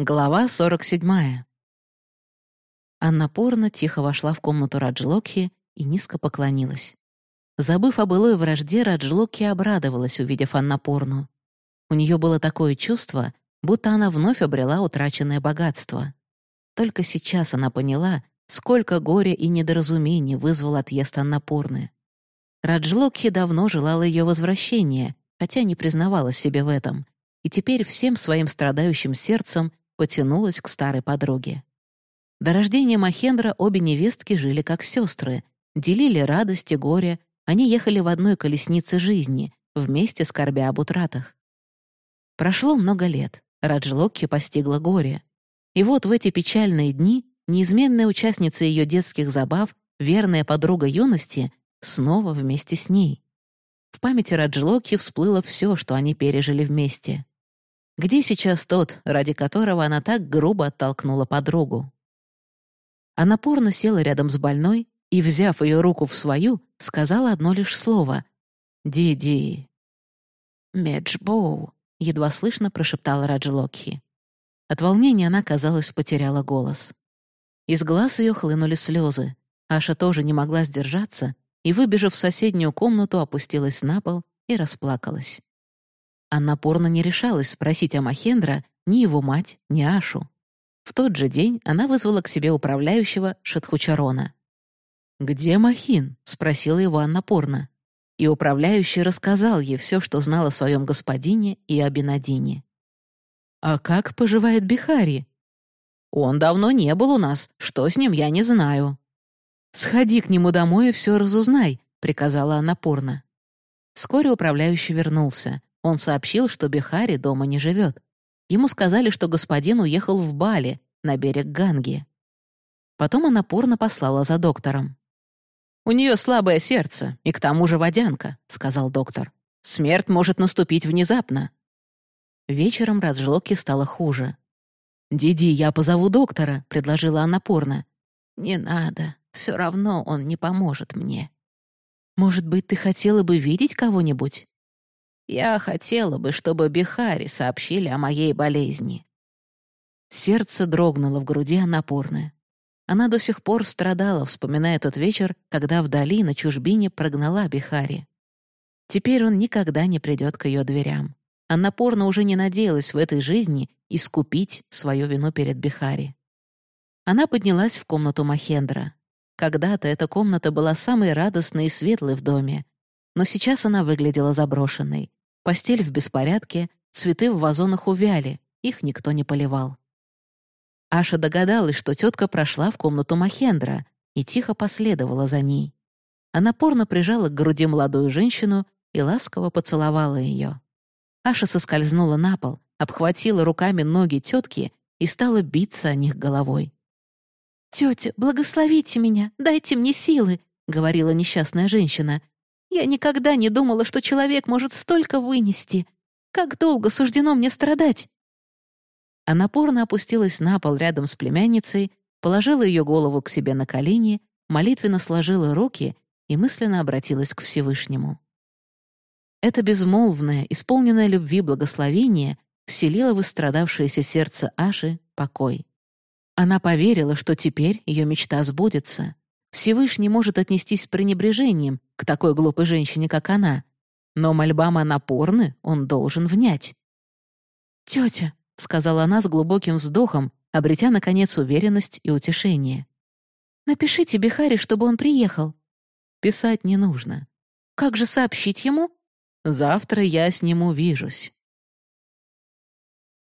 Глава 47. Анна Порно тихо вошла в комнату Раджлокхи и низко поклонилась. Забыв о былой вражде, Раджлокхи обрадовалась, увидев Аннапурну. У нее было такое чувство, будто она вновь обрела утраченное богатство. Только сейчас она поняла, сколько горя и недоразумений вызвал отъезд Аннапурны. Раджлокхи давно желала ее возвращения, хотя не признавалась себе в этом, и теперь всем своим страдающим сердцем потянулась к старой подруге. До рождения Махендра обе невестки жили как сестры, делили радость и горе, они ехали в одной колеснице жизни, вместе скорбя об утратах. Прошло много лет, Раджлокки постигла горе. И вот в эти печальные дни неизменная участница ее детских забав, верная подруга юности, снова вместе с ней. В памяти Раджлоки всплыло все, что они пережили вместе. Где сейчас тот, ради которого она так грубо оттолкнула подругу? Она порно села рядом с больной и, взяв ее руку в свою, сказала одно лишь слово «Диди». «Меджбоу», — едва слышно прошептала Раджлокхи. От волнения она, казалось, потеряла голос. Из глаз ее хлынули слезы. Аша тоже не могла сдержаться и, выбежав в соседнюю комнату, опустилась на пол и расплакалась. Она порно не решалась спросить о Махендра ни его мать, ни Ашу. В тот же день она вызвала к себе управляющего Шатхучарона. «Где Махин?» — спросила его Анна Порно. И управляющий рассказал ей все, что знал о своем господине и о Бенадине. «А как поживает Бихари?» «Он давно не был у нас. Что с ним, я не знаю». «Сходи к нему домой и все разузнай», — приказала она Порно. Вскоре управляющий вернулся. Он сообщил, что Бихари дома не живет. Ему сказали, что господин уехал в Бали, на берег Ганги. Потом она порно послала за доктором. «У нее слабое сердце, и к тому же водянка», — сказал доктор. «Смерть может наступить внезапно». Вечером Раджлоке стало хуже. «Диди, я позову доктора», — предложила она порно. «Не надо, все равно он не поможет мне». «Может быть, ты хотела бы видеть кого-нибудь?» Я хотела бы, чтобы Бихари сообщили о моей болезни». Сердце дрогнуло в груди напорное. Она до сих пор страдала, вспоминая тот вечер, когда вдали на чужбине прогнала Бихари. Теперь он никогда не придет к ее дверям. Она порно уже не надеялась в этой жизни искупить свою вину перед Бихари. Она поднялась в комнату Махендра. Когда-то эта комната была самой радостной и светлой в доме, но сейчас она выглядела заброшенной. Постель в беспорядке, цветы в вазонах увяли, их никто не поливал. Аша догадалась, что тетка прошла в комнату Махендра и тихо последовала за ней. Она порно прижала к груди молодую женщину и ласково поцеловала ее. Аша соскользнула на пол, обхватила руками ноги тетки и стала биться о них головой. «Тетя, благословите меня, дайте мне силы», — говорила несчастная женщина. Я никогда не думала, что человек может столько вынести. Как долго суждено мне страдать?» Она порно опустилась на пол рядом с племянницей, положила ее голову к себе на колени, молитвенно сложила руки и мысленно обратилась к Всевышнему. Это безмолвное, исполненное любви благословение вселило в истрадавшееся сердце Аши покой. Она поверила, что теперь ее мечта сбудется. Всевышний может отнестись с пренебрежением к такой глупой женщине, как она, но мольбам о напорны он должен внять. «Тетя», — сказала она с глубоким вздохом, обретя, наконец, уверенность и утешение. «Напишите Бихаре, чтобы он приехал». «Писать не нужно». «Как же сообщить ему?» «Завтра я с ним увижусь».